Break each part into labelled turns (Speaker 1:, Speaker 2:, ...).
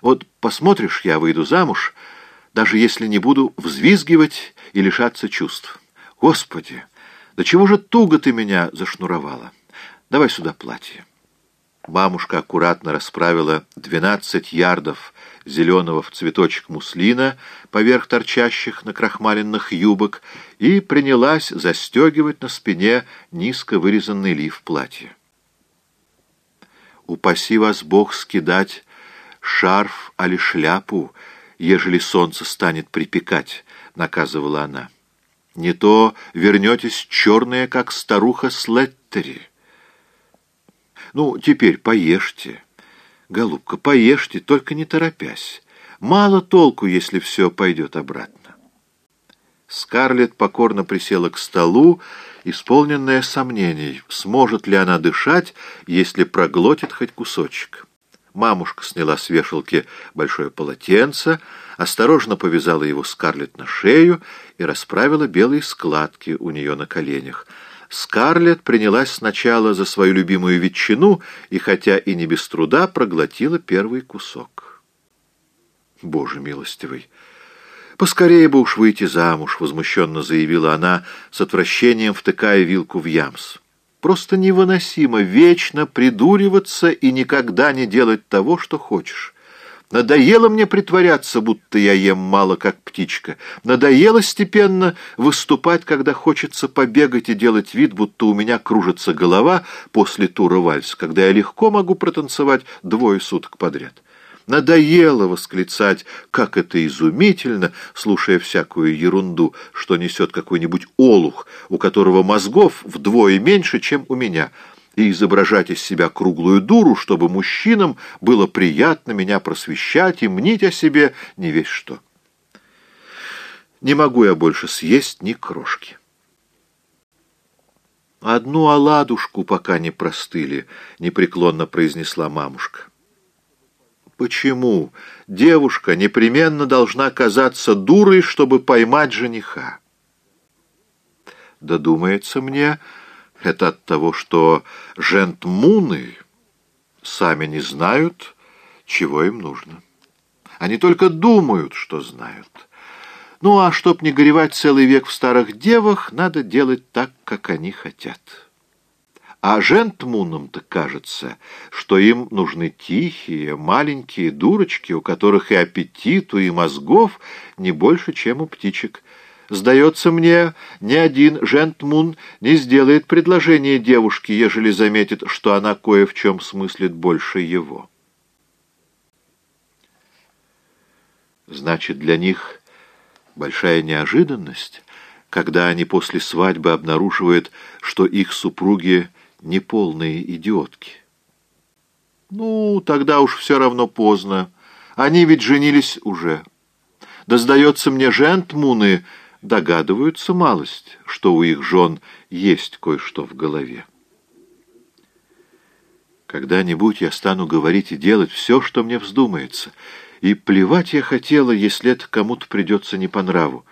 Speaker 1: Вот посмотришь, я выйду замуж, даже если не буду взвизгивать и лишаться чувств. Господи, да чего же туго ты меня зашнуровала? Давай сюда платье. Мамушка аккуратно расправила двенадцать ярдов зеленого в цветочек муслина поверх торчащих на крахмаленных юбок и принялась застегивать на спине низко вырезанный лиф платья. «Упаси вас Бог скидать шарф али шляпу, ежели солнце станет припекать», — наказывала она. «Не то вернетесь черные, как старуха Слеттери». «Ну, теперь поешьте». Голубка, поешьте, только не торопясь. Мало толку, если все пойдет обратно. Скарлетт покорно присела к столу, исполненная сомнений, сможет ли она дышать, если проглотит хоть кусочек. Мамушка сняла с вешалки большое полотенце, осторожно повязала его Скарлетт на шею и расправила белые складки у нее на коленях — Скарлетт принялась сначала за свою любимую ветчину и, хотя и не без труда, проглотила первый кусок. «Боже милостивый! Поскорее бы уж выйти замуж!» — возмущенно заявила она, с отвращением втыкая вилку в ямс. «Просто невыносимо вечно придуриваться и никогда не делать того, что хочешь». Надоело мне притворяться, будто я ем мало, как птичка. Надоело степенно выступать, когда хочется побегать и делать вид, будто у меня кружится голова после тура вальс, когда я легко могу протанцевать двое суток подряд. Надоело восклицать, как это изумительно, слушая всякую ерунду, что несет какой-нибудь олух, у которого мозгов вдвое меньше, чем у меня — и изображать из себя круглую дуру, чтобы мужчинам было приятно меня просвещать и мнить о себе не весь что. Не могу я больше съесть ни крошки. «Одну оладушку, пока не простыли», — непреклонно произнесла мамушка. «Почему девушка непременно должна казаться дурой, чтобы поймать жениха?» «Да думается мне...» Это от того, что жентмуны сами не знают, чего им нужно. Они только думают, что знают. Ну, а чтоб не горевать целый век в старых девах, надо делать так, как они хотят. А жентмунам-то кажется, что им нужны тихие, маленькие дурочки, у которых и аппетиту, и мозгов не больше, чем у птичек – Сдается мне, ни один жентмун не сделает предложение девушке, ежели заметит, что она кое в чем смыслит больше его. Значит, для них большая неожиданность, когда они после свадьбы обнаруживают, что их супруги неполные идиотки. Ну, тогда уж все равно поздно. Они ведь женились уже. Да, сдается мне, жентмуны догадываются малость, что у их жен есть кое-что в голове. Когда-нибудь я стану говорить и делать все, что мне вздумается, и плевать я хотела, если это кому-то придется не по нраву.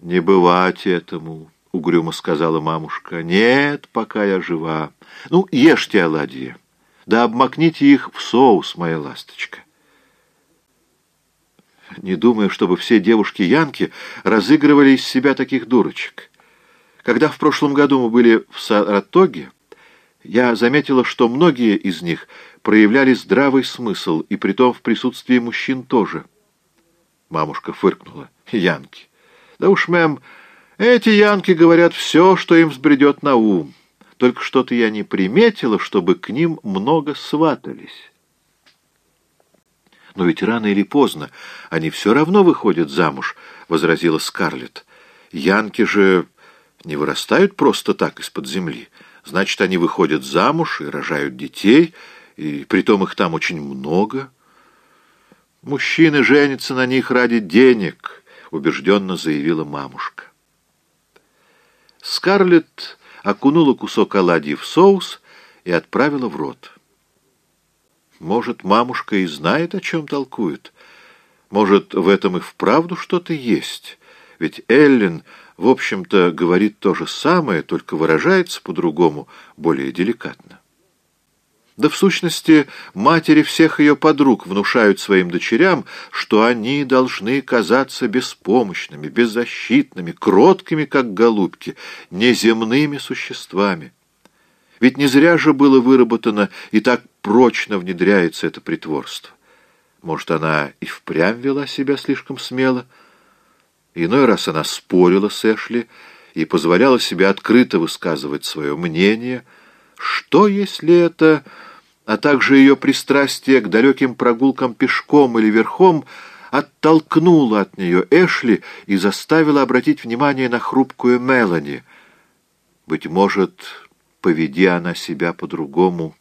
Speaker 1: «Не бывать этому», — угрюмо сказала мамушка. «Нет, пока я жива. Ну, ешьте оладьи, да обмакните их в соус, моя ласточка». Не думаю, чтобы все девушки-янки разыгрывали из себя таких дурочек. Когда в прошлом году мы были в Саратоге, я заметила, что многие из них проявляли здравый смысл, и притом в присутствии мужчин тоже. Мамушка фыркнула. Янки. Да уж, мэм, эти янки говорят все, что им взбредет на ум. Только что-то я не приметила, чтобы к ним много сватались». «Но ведь рано или поздно они все равно выходят замуж», — возразила Скарлетт. «Янки же не вырастают просто так из-под земли. Значит, они выходят замуж и рожают детей, и притом их там очень много». «Мужчины женятся на них ради денег», — убежденно заявила мамушка. Скарлетт окунула кусок оладьи в соус и отправила в рот. Может, мамушка и знает, о чем толкует. Может, в этом и вправду что-то есть. Ведь Эллен, в общем-то, говорит то же самое, только выражается по-другому, более деликатно. Да в сущности, матери всех ее подруг внушают своим дочерям, что они должны казаться беспомощными, беззащитными, кроткими, как голубки, неземными существами. Ведь не зря же было выработано и так прочно внедряется это притворство. Может, она и впрямь вела себя слишком смело? Иной раз она спорила с Эшли и позволяла себе открыто высказывать свое мнение. Что, если это а также ее пристрастие к далеким прогулкам пешком или верхом, оттолкнуло от нее Эшли и заставило обратить внимание на хрупкую Мелани. Быть может, поведи она себя по-другому.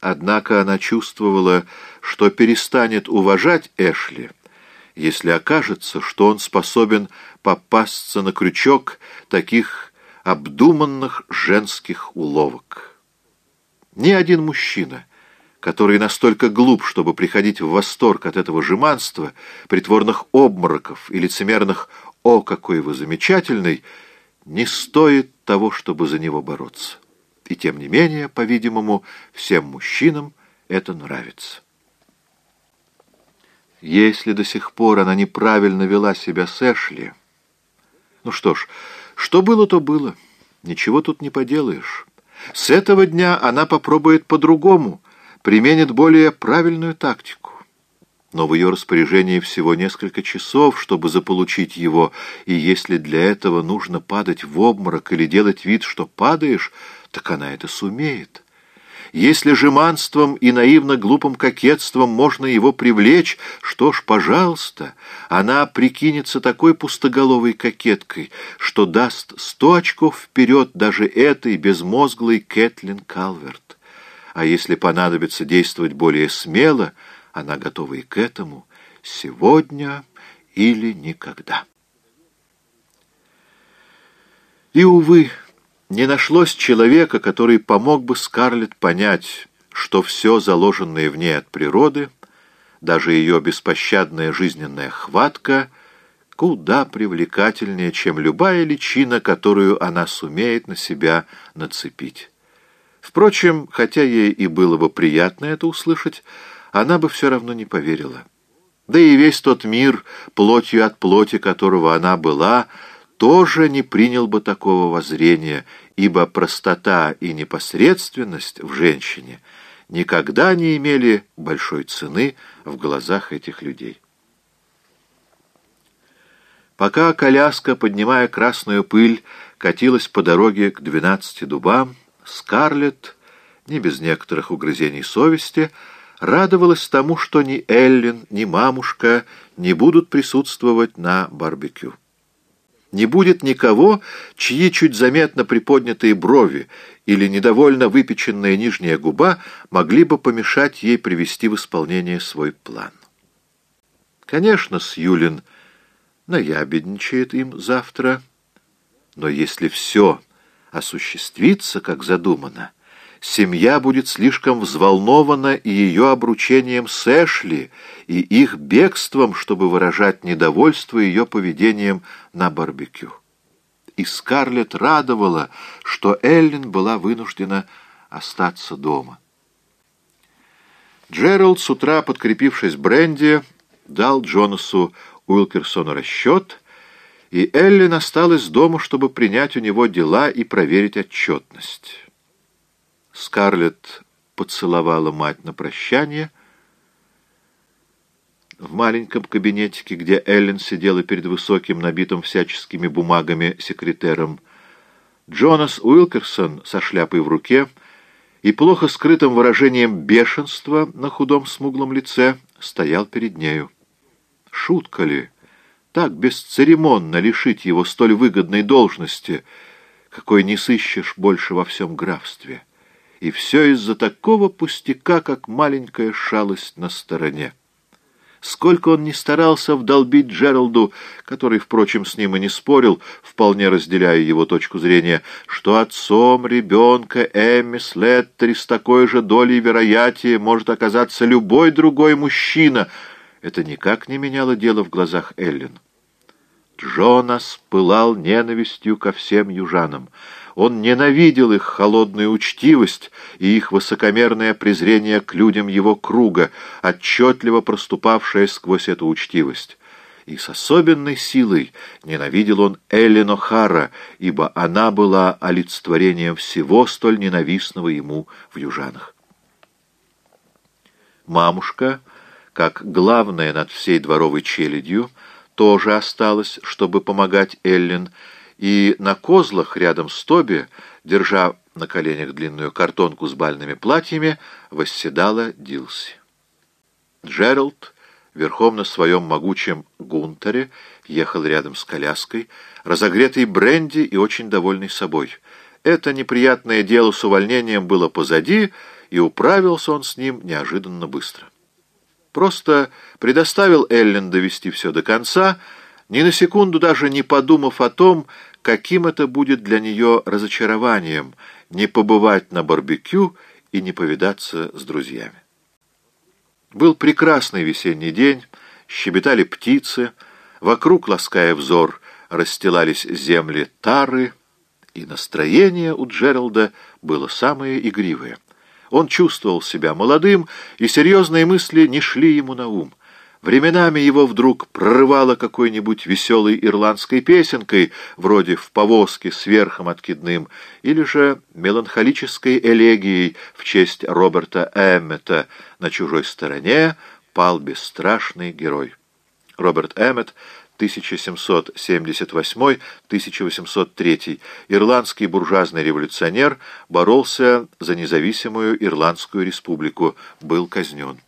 Speaker 1: Однако она чувствовала, что перестанет уважать Эшли, если окажется, что он способен попасться на крючок таких обдуманных женских уловок. Ни один мужчина, который настолько глуп, чтобы приходить в восторг от этого жеманства, притворных обмороков и лицемерных «О, какой вы замечательный!», не стоит того, чтобы за него бороться. И тем не менее, по-видимому, всем мужчинам это нравится. Если до сих пор она неправильно вела себя с Эшли... Ну что ж, что было, то было. Ничего тут не поделаешь. С этого дня она попробует по-другому, применит более правильную тактику. Но в ее распоряжении всего несколько часов, чтобы заполучить его, и если для этого нужно падать в обморок или делать вид, что падаешь, так она это сумеет. Если жеманством и наивно-глупым кокетством можно его привлечь, что ж, пожалуйста, она прикинется такой пустоголовой кокеткой, что даст сто очков вперед даже этой безмозглой Кэтлин Калверт. А если понадобится действовать более смело, она готова и к этому сегодня или никогда. И, увы, не нашлось человека, который помог бы Скарлетт понять, что все заложенное в ней от природы, даже ее беспощадная жизненная хватка, куда привлекательнее, чем любая личина, которую она сумеет на себя нацепить. Впрочем, хотя ей и было бы приятно это услышать, она бы все равно не поверила. Да и весь тот мир, плотью от плоти которого она была, тоже не принял бы такого воззрения, ибо простота и непосредственность в женщине никогда не имели большой цены в глазах этих людей. Пока коляска, поднимая красную пыль, катилась по дороге к двенадцати дубам, Скарлетт, не без некоторых угрызений совести, радовалась тому, что ни Эллен, ни мамушка не будут присутствовать на барбекю. Не будет никого, чьи чуть заметно приподнятые брови или недовольно выпеченная нижняя губа могли бы помешать ей привести в исполнение свой план. Конечно, Сьюлин наябедничает им завтра, но если все осуществится, как задумано, семья будет слишком взволнована и ее обручением с Эшли, и их бегством, чтобы выражать недовольство ее поведением на барбекю. И Скарлетт радовала, что Эллен была вынуждена остаться дома. Джеральд, с утра подкрепившись бренди, дал Джонасу Уилкерсону расчет, и Эллен осталась дома, чтобы принять у него дела и проверить отчетность. Скарлетт поцеловала мать на прощание. В маленьком кабинетике, где Эллен сидела перед высоким, набитым всяческими бумагами секретером, Джонас Уилкерсон со шляпой в руке и плохо скрытым выражением бешенства на худом смуглом лице стоял перед нею. Шутка ли? Так бесцеремонно лишить его столь выгодной должности, какой не сыщешь больше во всем графстве. И все из-за такого пустяка, как маленькая шалость на стороне. Сколько он не старался вдолбить Джералду, который, впрочем, с ним и не спорил, вполне разделяя его точку зрения, что отцом ребенка Эмми Слеттери с такой же долей вероятия может оказаться любой другой мужчина, это никак не меняло дело в глазах Эллен. Джонас пылал ненавистью ко всем южанам. Он ненавидел их холодную учтивость и их высокомерное презрение к людям его круга, отчетливо проступавшее сквозь эту учтивость. И с особенной силой ненавидел он Эллен О'Хара, ибо она была олицетворением всего столь ненавистного ему в южанах. Мамушка, как главная над всей дворовой челядью, тоже осталась, чтобы помогать Эллен, и на козлах рядом с Тоби, держа на коленях длинную картонку с бальными платьями, восседала Дилси. Джеральд верхом на своем могучем гунтере ехал рядом с коляской, разогретый бренди и очень довольный собой. Это неприятное дело с увольнением было позади, и управился он с ним неожиданно быстро. Просто предоставил Эллен довести все до конца, ни на секунду даже не подумав о том, каким это будет для нее разочарованием не побывать на барбекю и не повидаться с друзьями. Был прекрасный весенний день, щебетали птицы, вокруг, лаская взор, расстилались земли тары, и настроение у Джералда было самое игривое. Он чувствовал себя молодым, и серьезные мысли не шли ему на ум. Временами его вдруг прорывало какой-нибудь веселой ирландской песенкой, вроде «В повозке с верхом откидным», или же меланхолической элегией в честь Роберта Эммета «На чужой стороне пал бесстрашный герой». Роберт Эммет 1778-1803, ирландский буржуазный революционер, боролся за независимую Ирландскую республику, был казнен.